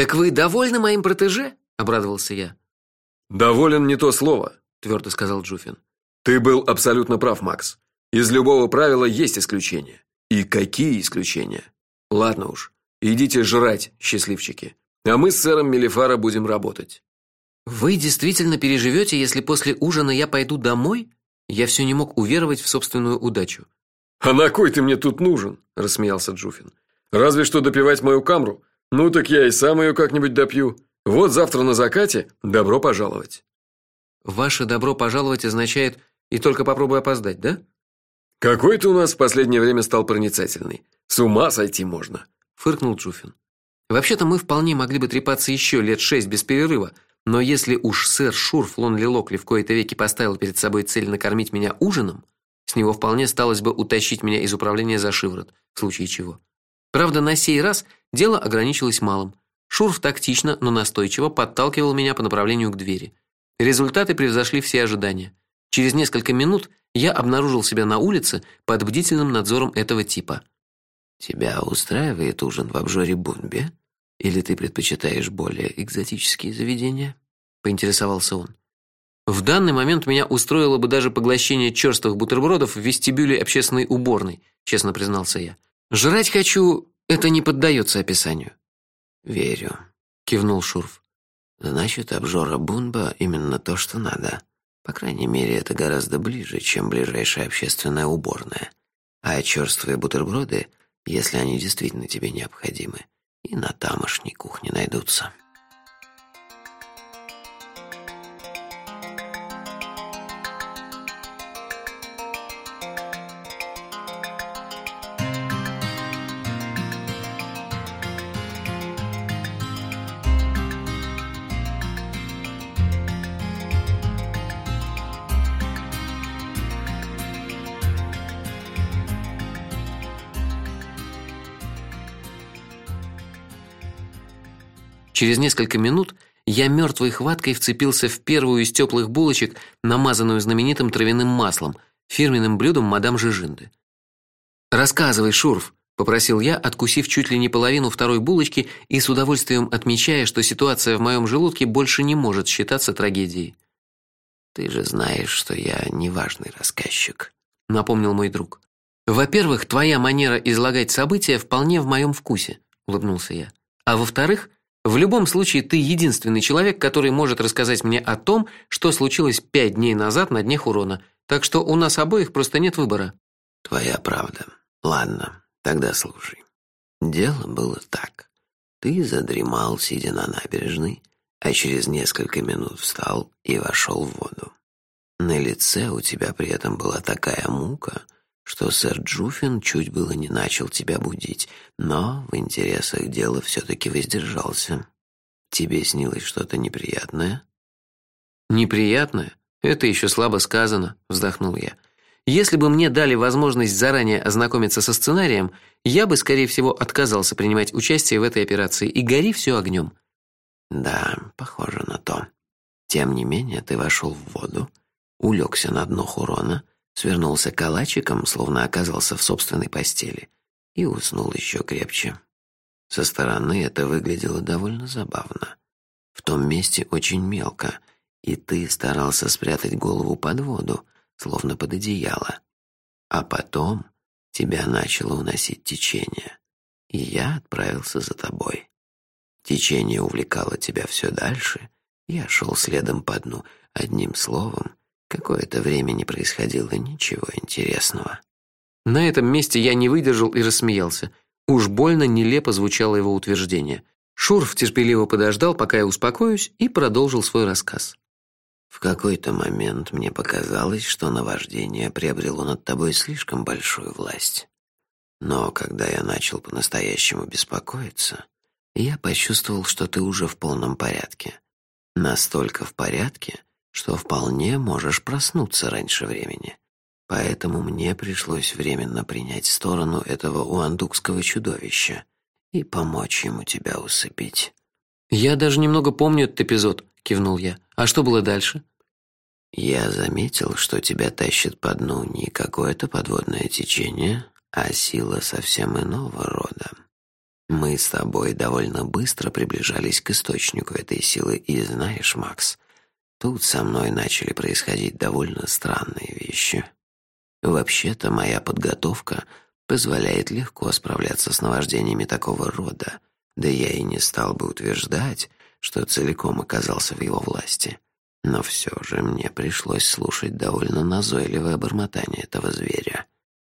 Так вы довольны моим протеже? обрадовался я. Доволен не то слово, твердо сказал Джуфин. Ты был абсолютно прав, Макс. Из любого правила есть исключения. И какие исключения? Ладно уж. Идите жрать, счастливчики. А мы с сэром Мелифара будем работать. Вы действительно переживете, если после ужина я пойду домой? Я все не мог уверовать в собственную удачу. А на кой ты мне тут нужен? рассмеялся Джуфин. Разве что допивать мою камру. Ну так я и сам ее как-нибудь допью. Вот завтра на закате добро пожаловать. Ваше добро пожаловать означает и только попробуй опоздать, да? Какой ты у нас в последнее время стал проницательный. С ума сойти можно, фыркнул Джуфин. Вообще-то мы вполне могли бы трепаться еще лет шесть без перерыва, но если уж сэр Шурф Лонли Локли в кои-то веки поставил перед собой цель накормить меня ужином, с него вполне сталось бы утащить меня из управления за шиворот, в случае чего. Правда, на сей раз дело ограничилось малым. Шурф тактично, но настойчиво подталкивал меня по направлению к двери. Результаты превзошли все ожидания. Через несколько минут я обнаружил себя на улице под бдительным надзором этого типа. Тебя устраивает ужин в обжоре Бунбе? Или ты предпочитаешь более экзотические заведения? поинтересовался он. В данный момент меня устроило бы даже поглощение черствых бутербродов в вестибюле общественной уборной, честно признался я. Жрать хочу, это не поддается описанию. Верю, кивнул Шурф. Значит, обжора Бунба именно то, что надо. По крайней мере, это гораздо ближе, чем ближайшая общественная уборная. А черствые бутерброды, если они действительно тебе необходимы, и на тамошней кухне найдутся. Через несколько минут я мертвой хваткой вцепился в первую из теплых булочек, намазанную знаменитым травяным маслом, фирменным блюдом мадам Жижинды. Рассказывай, Шурф, попросил я, откусив чуть ли не половину второй булочки и с удовольствием отмечая, что ситуация в моем желудке больше не может считаться трагедией. Ты же знаешь, что я неважный рассказчик, напомнил мой друг. Во-первых, твоя манера излагать события вполне в моем вкусе, улыбнулся я. А во-вторых, в любом случае ты единственный человек, который может рассказать мне о том, что случилось пять дней назад на дне Хурона. Так что у нас обоих просто нет выбора. Твоя правда. Ладно, тогда слушай. Дело было так. Ты задремал, сидя на набережной, а через несколько минут встал и вошел в воду. На лице у тебя при этом была такая мука, что сэр Джуфин чуть было не начал тебя будить, но в интересах дела все-таки воздержался. Тебе снилось что-то неприятное? Неприятное? Это еще слабо сказано, вздохнул я. Если бы мне дали возможность заранее ознакомиться со сценарием, я бы, скорее всего, отказался принимать участие в этой операции и гори все огнем. Да, похоже на то. Тем не менее, ты вошел в воду, улегся на дно Хурона, свернулся калачиком, словно оказался в собственной постели, и уснул еще крепче. Со стороны это выглядело довольно забавно. В том месте очень мелко, и ты старался спрятать голову под воду, словно под одеяло. А потом тебя начало уносить течение, и я отправился за тобой. Течение увлекало тебя все дальше, я шел следом по дну, одним словом, Какое-то время не происходило ничего интересного. На этом месте я не выдержал и рассмеялся. Уж больно нелепо звучало его утверждение. Шурф терпеливо подождал, пока я успокоюсь, и продолжил свой рассказ. В какой-то момент мне показалось, что наваждение приобрело над тобой слишком большую власть. Но когда я начал по-настоящему беспокоиться, я почувствовал, что ты уже в полном порядке. Настолько в порядке, что вполне можешь проснуться раньше времени. Поэтому мне пришлось временно принять сторону этого уандукского чудовища и помочь ему тебя усыпить. Я даже немного помню этот эпизод, кивнул я. А что было дальше? Я заметил, что тебя тащит по дну не какое-то подводное течение, а сила совсем иного рода. Мы с тобой довольно быстро приближались к источнику этой силы, и знаешь, Макс, тут со мной начали происходить довольно странные вещи. Вообще-то моя подготовка позволяет легко справляться с наваждениями такого рода, да я и не стал бы утверждать, что целиком оказался в его власти. Но все же мне пришлось слушать довольно назойливое бормотание этого зверя.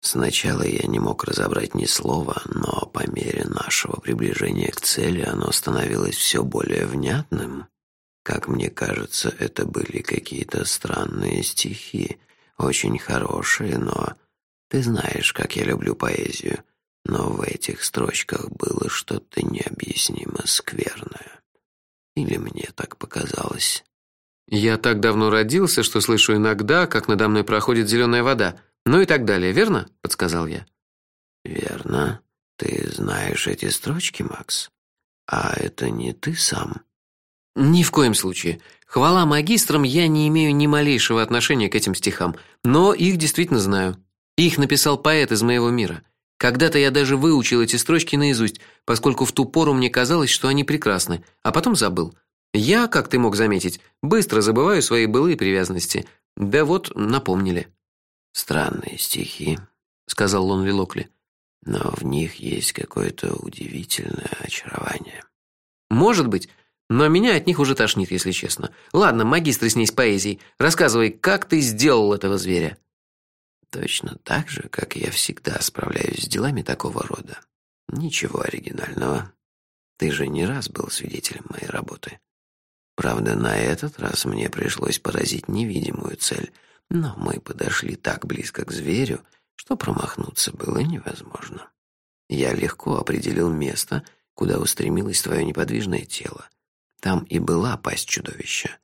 Сначала я не мог разобрать ни слова, но по мере нашего приближения к цели оно становилось все более внятным. Как мне кажется, это были какие-то странные стихи, очень хорошие, но ты знаешь, как я люблю поэзию, но в этих строчках было что-то необъяснимо скверное. Или мне так показалось? Я так давно родился, что слышу иногда, как надо мной проходит зеленая вода. Ну и так далее, верно? подсказал я. Верно. Ты знаешь эти строчки, Макс? А это не ты сам? Ни в коем случае. Хвала магистрам, я не имею ни малейшего отношения к этим стихам, но их действительно знаю. Их написал поэт из моего мира. Когда-то я даже выучил эти строчки наизусть, поскольку в ту пору мне казалось, что они прекрасны, а потом забыл. Я, как ты мог заметить, быстро забываю свои былые привязанности. Да вот, напомнили. Странные стихи, сказал Лонли Локли. Но в них есть какое-то удивительное очарование. Может быть, но меня от них уже тошнит, если честно. Ладно, магистр с ней с поэзией, рассказывай, как ты сделал этого зверя? Точно так же, как я всегда справляюсь с делами такого рода. Ничего оригинального. Ты же не раз был свидетелем моей работы. Правда, на этот раз мне пришлось поразить невидимую цель — но мы подошли так близко к зверю, что промахнуться было невозможно. Я легко определил место, куда устремилось твое неподвижное тело. Там и была пасть чудовища.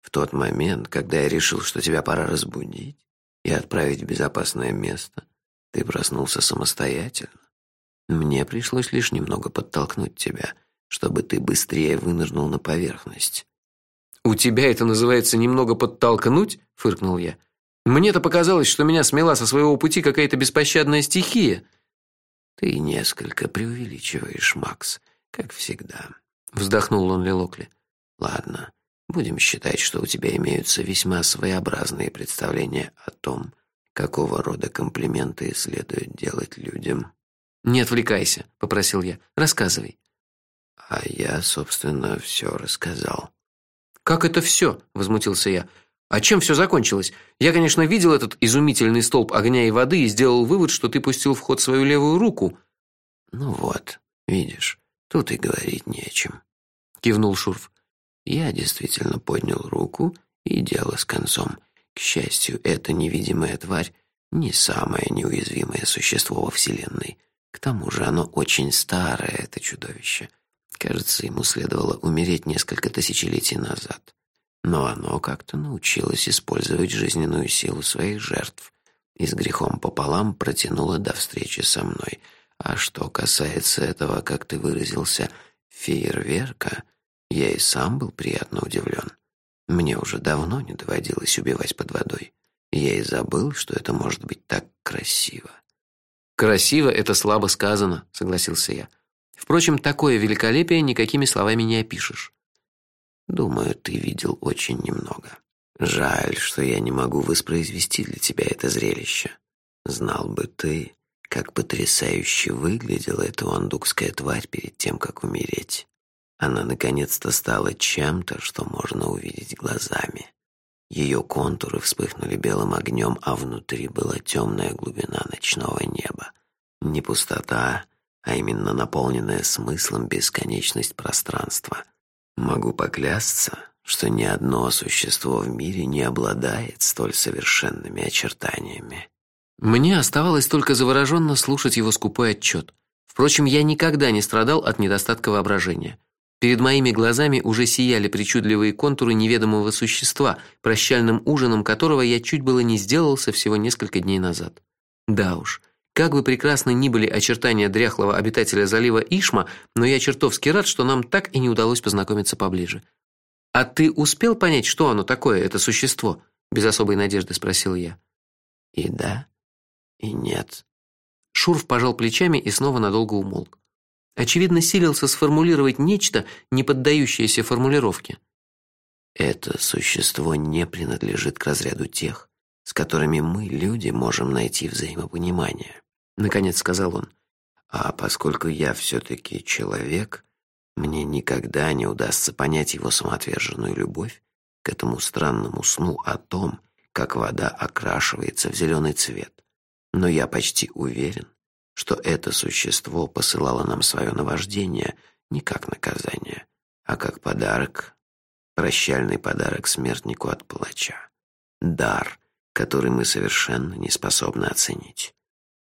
В тот момент, когда я решил, что тебя пора разбудить и отправить в безопасное место, ты проснулся самостоятельно. Мне пришлось лишь немного подтолкнуть тебя, чтобы ты быстрее вынырнул на поверхность. У тебя это называется немного подтолкнуть, фыркнул я. Мне-то показалось, что меня смела со своего пути какая-то беспощадная стихия. Ты несколько преувеличиваешь, Макс, как всегда, вздохнул Лонли Локли. Ладно, будем считать, что у тебя имеются весьма своеобразные представления о том, какого рода комплименты следует делать людям. Не отвлекайся, попросил я. Рассказывай. А я, собственно, все рассказал. Как это все? возмутился я. А чем все закончилось? Я, конечно, видел этот изумительный столб огня и воды и сделал вывод, что ты пустил в ход свою левую руку. Ну вот, видишь, тут и говорить не о чем. Кивнул Шурф. Я действительно поднял руку, и дело с концом. К счастью, эта невидимая тварь не самое неуязвимое существо во Вселенной. К тому же оно очень старое, это чудовище. Кажется, ему следовало умереть несколько тысячелетий назад но оно как-то научилось использовать жизненную силу своих жертв и с грехом пополам протянуло до встречи со мной. А что касается этого, как ты выразился, фейерверка, я и сам был приятно удивлен. Мне уже давно не доводилось убивать под водой. Я и забыл, что это может быть так красиво. Красиво это слабо сказано, согласился я. Впрочем, такое великолепие никакими словами не опишешь. Думаю, ты видел очень немного. Жаль, что я не могу воспроизвести для тебя это зрелище. Знал бы ты, как потрясающе выглядела эта уандукская тварь перед тем, как умереть. Она наконец-то стала чем-то, что можно увидеть глазами. Ее контуры вспыхнули белым огнем, а внутри была темная глубина ночного неба. Не пустота, а именно наполненная смыслом бесконечность пространства. Могу поклясться, что ни одно существо в мире не обладает столь совершенными очертаниями. Мне оставалось только завороженно слушать его скупой отчет. Впрочем, я никогда не страдал от недостатка воображения. Перед моими глазами уже сияли причудливые контуры неведомого существа, прощальным ужином которого я чуть было не сделался всего несколько дней назад. Да уж, как бы прекрасны ни были очертания дряхлого обитателя залива Ишма, но я чертовски рад, что нам так и не удалось познакомиться поближе. А ты успел понять, что оно такое, это существо? без особой надежды спросил я. И да, и нет. Шурф пожал плечами и снова надолго умолк. очевидно, силился сформулировать нечто, не поддающееся формулировке. Это существо не принадлежит к разряду тех, с которыми мы, люди, можем найти взаимопонимание, наконец сказал он. А поскольку я все таки человек, мне никогда не удастся понять его самоотверженную любовь к этому странному сну о том, как вода окрашивается в зеленый цвет. Но я почти уверен, что это существо посылало нам свое наваждение не как наказание, а как подарок, прощальный подарок смертнику от плача. Дар, который мы совершенно не способны оценить.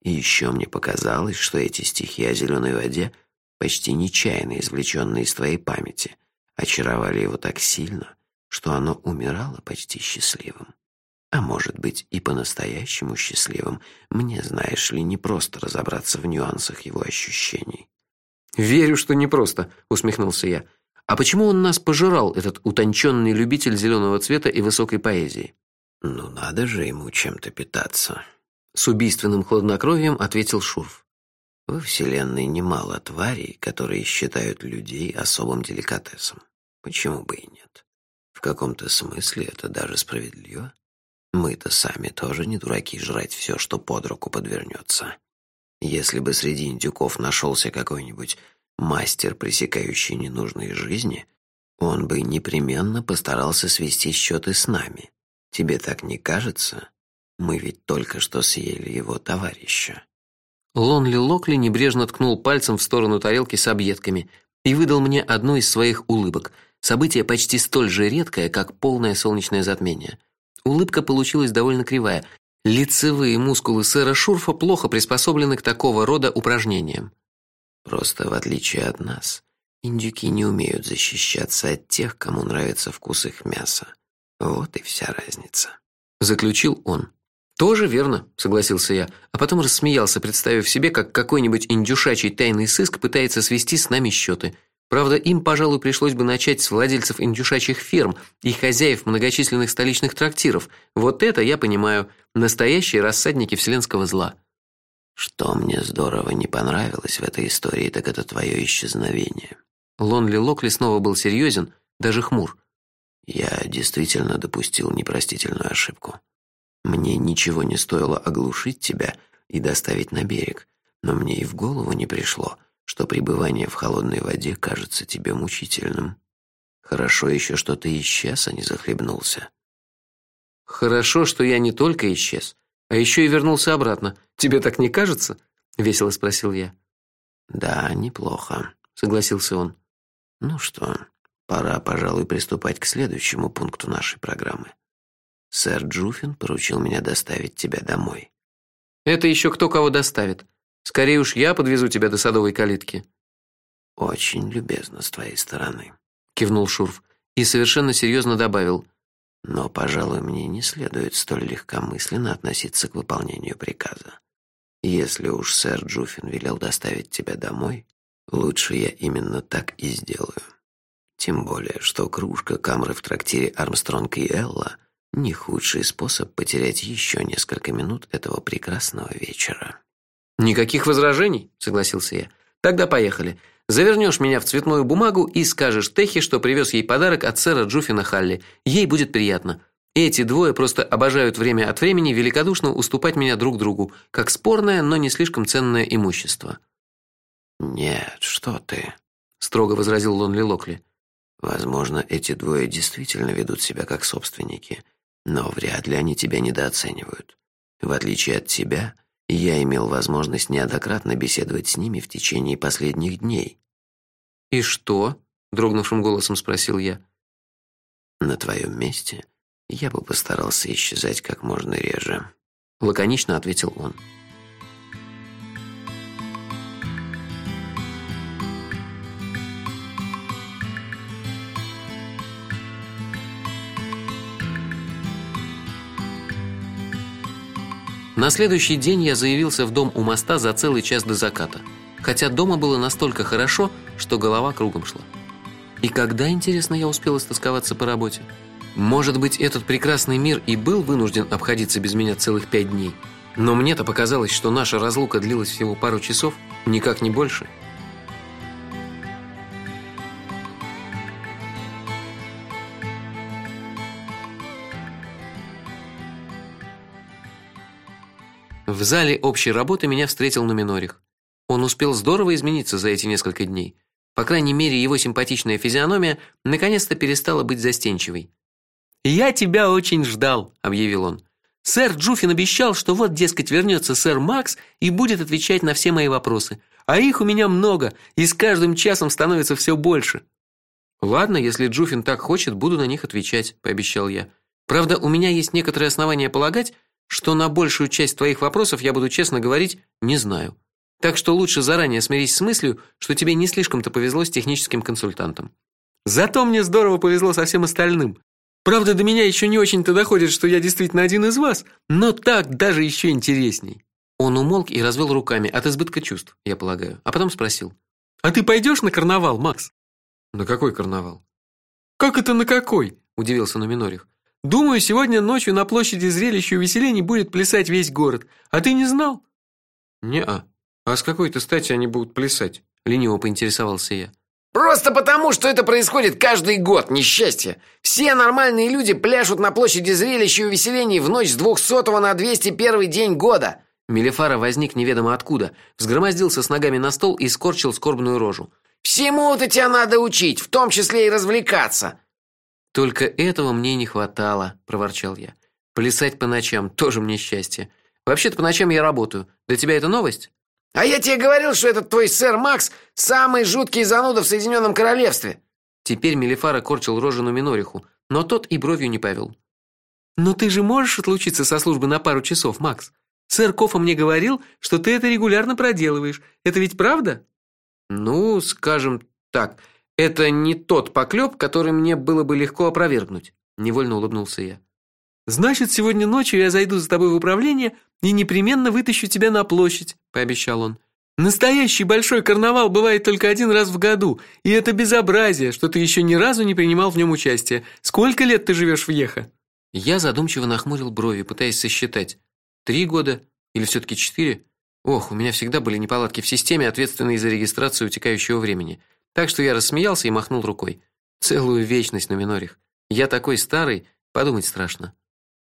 И еще мне показалось, что эти стихи о зеленой воде, почти нечаянно извлеченные из твоей памяти, очаровали его так сильно, что оно умирало почти счастливым. А может быть, и по-настоящему счастливым. Мне, знаешь ли, не просто разобраться в нюансах его ощущений. Верю, что не просто, усмехнулся я. А почему он нас пожирал, этот утонченный любитель зеленого цвета и высокой поэзии? Ну надо же ему чем-то питаться, с убийственным хладнокровием ответил Шурф. Во вселенной немало тварей, которые считают людей особым деликатесом. Почему бы и нет? В каком-то смысле это даже справедливо. Мы-то сами тоже не дураки жрать все, что под руку подвернется. Если бы среди индюков нашелся какой-нибудь мастер, пресекающий ненужные жизни, он бы непременно постарался свести счеты с нами. Тебе так не кажется? Мы ведь только что съели его товарища. Лонли Локли небрежно ткнул пальцем в сторону тарелки с объедками и выдал мне одну из своих улыбок. Событие почти столь же редкое, как полное солнечное затмение. Улыбка получилась довольно кривая. Лицевые мускулы сэра Шурфа плохо приспособлены к такого рода упражнениям. Просто в отличие от нас, индюки не умеют защищаться от тех, кому нравится вкус их мяса. Вот и вся разница, заключил он. Тоже верно, согласился я, а потом рассмеялся, представив себе, как какой-нибудь индюшачий тайный сыск пытается свести с нами счеты. Правда, им, пожалуй, пришлось бы начать с владельцев индюшачьих ферм и хозяев многочисленных столичных трактиров. Вот это я понимаю, настоящие рассадники вселенского зла. Что мне здорово не понравилось в этой истории, так это твое исчезновение. Лонли Локли снова был серьезен, даже хмур. Я действительно допустил непростительную ошибку. Мне ничего не стоило оглушить тебя и доставить на берег, но мне и в голову не пришло, что пребывание в холодной воде кажется тебе мучительным. Хорошо еще, что ты исчез, а не захлебнулся. Хорошо, что я не только исчез, а еще и вернулся обратно. Тебе так не кажется? весело спросил я. Да, неплохо, согласился он. Ну что, пора, пожалуй, приступать к следующему пункту нашей программы. Сэр Джуфин поручил меня доставить тебя домой. Это еще кто кого доставит? Скорее уж я подвезу тебя до садовой калитки. Очень любезно с твоей стороны, кивнул Шурф и совершенно серьезно добавил: но, пожалуй, мне не следует столь легкомысленно относиться к выполнению приказа. Если уж сэр Джуфин велел доставить тебя домой, лучше я именно так и сделаю. Тем более, что кружка камры в трактире Армстронг и Элла не худший способ потерять еще несколько минут этого прекрасного вечера. Никаких возражений, согласился я. Тогда поехали. Завернешь меня в цветную бумагу и скажешь Техе, что привез ей подарок от сэра Джуфина Халли. Ей будет приятно. Эти двое просто обожают время от времени великодушно уступать меня друг другу, как спорное, но не слишком ценное имущество. Нет, что ты? строго возразил Лонли Локли. Возможно, эти двое действительно ведут себя как собственники, но вряд ли они тебя недооценивают. В отличие от тебя, я имел возможность неоднократно беседовать с ними в течение последних дней. И что? дрогнувшим голосом спросил я. На твоем месте я бы постарался исчезать как можно реже, лаконично ответил он. На следующий день я заявился в дом у моста за целый час до заката, хотя дома было настолько хорошо, что голова кругом шла. И когда, интересно, я успел истосковаться по работе? Может быть, этот прекрасный мир и был вынужден обходиться без меня целых пять дней, но мне-то показалось, что наша разлука длилась всего пару часов, никак не больше. В зале общей работы меня встретил Нуминорих. Он успел здорово измениться за эти несколько дней. По крайней мере, его симпатичная физиономия наконец-то перестала быть застенчивой. "Я тебя очень ждал", объявил он. "Сэр Джуфин обещал, что вот, дескать, вернется сэр Макс и будет отвечать на все мои вопросы. А их у меня много, и с каждым часом становится все больше". Ладно, если Джуфин так хочет, буду на них отвечать, пообещал я. Правда, у меня есть некоторые основания полагать, что на большую часть твоих вопросов я буду честно говорить не знаю. Так что лучше заранее смирись с мыслью, что тебе не слишком-то повезло с техническим консультантом. Зато мне здорово повезло со всем остальным. Правда, до меня еще не очень-то доходит, что я действительно один из вас, но так даже еще интересней. Он умолк и развел руками от избытка чувств, я полагаю, а потом спросил: "А ты пойдешь на карнавал, Макс?" "На какой карнавал?" "Как это на какой?" удивился Номинорих. "Думаю, сегодня ночью на площади зрелищ и увеселений будет плясать весь город. А ты не знал?" "Не-а. А с какой-то стати они будут плясать?" лениво поинтересовался я. Просто потому, что это происходит каждый год, несчастье. Все нормальные люди пляшут на площади зрелищ и увеселений в ночь с 200 на 201 день года. Мелифара возник неведомо откуда, взгромоздился с ногами на стол и скорчил скорбную рожу. Всему-то тебя надо учить, в том числе и развлекаться. Только этого мне не хватало, проворчал я. Плясать по ночам тоже мне счастье. Вообще-то по ночам я работаю. Для тебя это новость? А я тебе говорил, что этот твой сэр Макс самый жуткий зануда в Соединенном королевстве. Теперь Мелифара корчил рожу на Минориху, но тот и бровью не повел. Но ты же можешь отлучиться со службы на пару часов, Макс? Сэр Кофа мне говорил, что ты это регулярно проделываешь. Это ведь правда? Ну, скажем так, это не тот поклеп, который мне было бы легко опровергнуть, невольно улыбнулся я. Значит, сегодня ночью я зайду за тобой в управление и непременно вытащу тебя на площадь, пообещал он. Настоящий большой карнавал бывает только один раз в году, и это безобразие, что ты еще ни разу не принимал в нем участие. Сколько лет ты живешь в Ехо? Я задумчиво нахмурил брови, пытаясь сосчитать. Три года или все таки четыре? Ох, у меня всегда были неполадки в системе, ответственной за регистрацию утекающего времени. Так что я рассмеялся и махнул рукой. Целую вечность на минорих. Я такой старый, подумать страшно.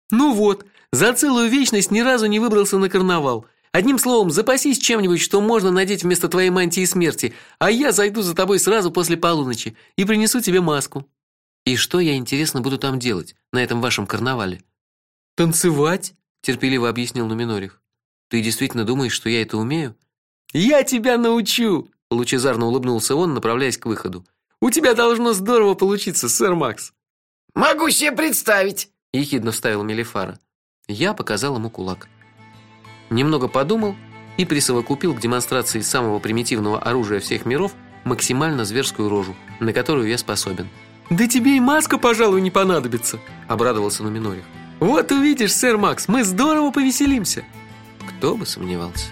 Ну вот, за целую вечность ни разу не выбрался на карнавал. Одним словом, запасись чем-нибудь, что можно надеть вместо твоей мантии смерти, а я зайду за тобой сразу после полуночи и принесу тебе маску. И что я интересно буду там делать на этом вашем карнавале? Танцевать? терпеливо объяснил Нуминорих. Ты действительно думаешь, что я это умею? Я тебя научу, лучезарно улыбнулся он, направляясь к выходу. У тебя должно здорово получиться, сэр Макс. Могу себе представить, ехидно вставил Мелифара. Я показал ему кулак. Немного подумал и присовокупил к демонстрации самого примитивного оружия всех миров максимально зверскую рожу, на которую я способен. Да тебе и маска, пожалуй, не понадобится, обрадовался Нуминорих. Вот увидишь, сэр Макс, мы здорово повеселимся. Кто бы сомневался.